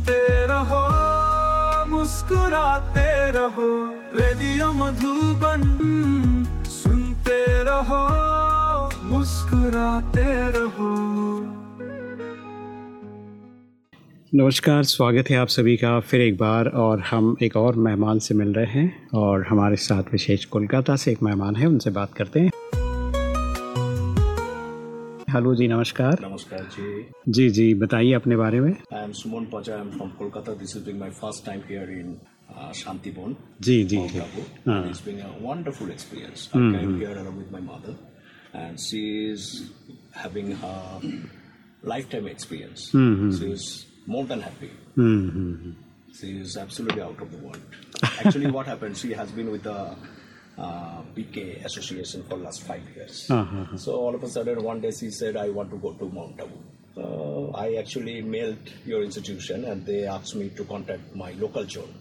सुनते रहो, मुस्कुराते रहो, रेडियो मधुबन सुनते रहो, मुस्कुराते रहो। नमस्कार, स्वागत है आप सभी का फिर एक बार और हम एक और मेहमान से मिल रहे हैं और हमारे साथ विशेष कोलकाता से एक मेहमान है, उनसे बात करते हैं। हेलो जी नमस्कार नमस्कार जी जी जी बताइए अपने बारे में I am Suman Pacha I am from Kolkata this is being my first time here in Shantibon. जी जी जी. हाँ. A wonderful experience. I came here along with my mother, and she is having her lifetime experience. She is more than happy. Hmm hmm, hmm, She is absolutely out of the world. Actually, what happened? She has been with the Uh, PK association for last five years. Uh-huh. So all of a sudden, one day she said, "I want to go to Mount Abu." Uh, I actually mailed your institution, and they asked me to contact my local zone.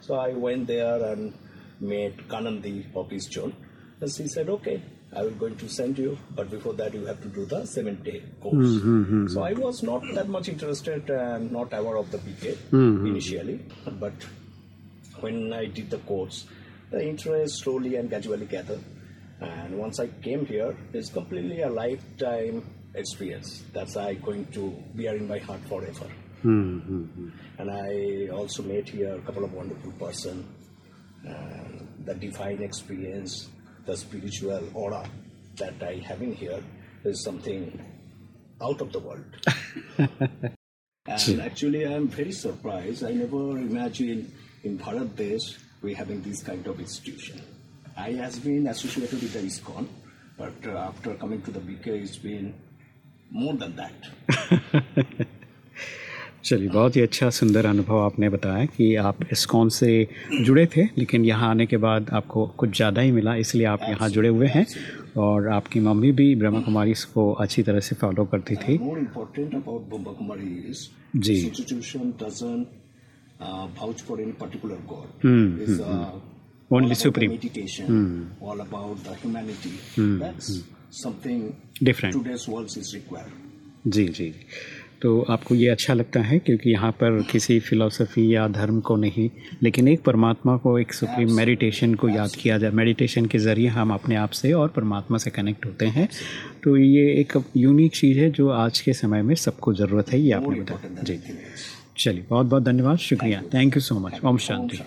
So I went there and met Kanandi of his zone, and she said, "Okay." I will going to send you, but before that you have to do the seven day course. Mm-hmm. mm-hmm. So I was not that much interested and not aware of the PK mm-hmm. initially, but when I did the course, the interest slowly and gradually gather, And once I came here, it's completely a lifetime experience that's I going to bear in my heart forever. Mm-hmm. And I also met here a couple of wonderful person, and the divine experience, the spiritual aura that I have in here is something out of the world. and actually, I'm very surprised. I never imagined in Bharat Desh we having this kind of institution. I has been associated with the ISKCON, but uh, after coming to the BK, it's been more than that. चलिए बहुत ही अच्छा सुंदर अनुभव आपने बताया कि आप ISKCON से जुड़े थे लेकिन यहाँ आने के बाद आपको कुछ ज़्यादा ही मिला इसलिए आप यहाँ जुड़े हुए हैं और आपकी मम्मी भी ब्रह्मा कुमारी को अच्छी तरह से फॉलो करती थी More uh, vouch for any particular god. Hmm, It's uh, Only all about supreme. Meditation, all about the humanity. Mm, That's something Different. today's world is required. जी जी तो आपको ये अच्छा लगता है क्योंकि यहाँ पर किसी फिलॉसफी या धर्म को नहीं लेकिन एक परमात्मा को एक सुप्रीम मेडिटेशन को याद किया जाए मेडिटेशन के ज़रिए हम अपने आप से और परमात्मा से कनेक्ट होते हैं तो ये एक यूनिक चीज़ है जो आज के समय में सबको ज़रूरत है ये आपने बताया जी. चलिए बहुत बहुत धन्यवाद शुक्रिया। Thank you so much Om Shanti.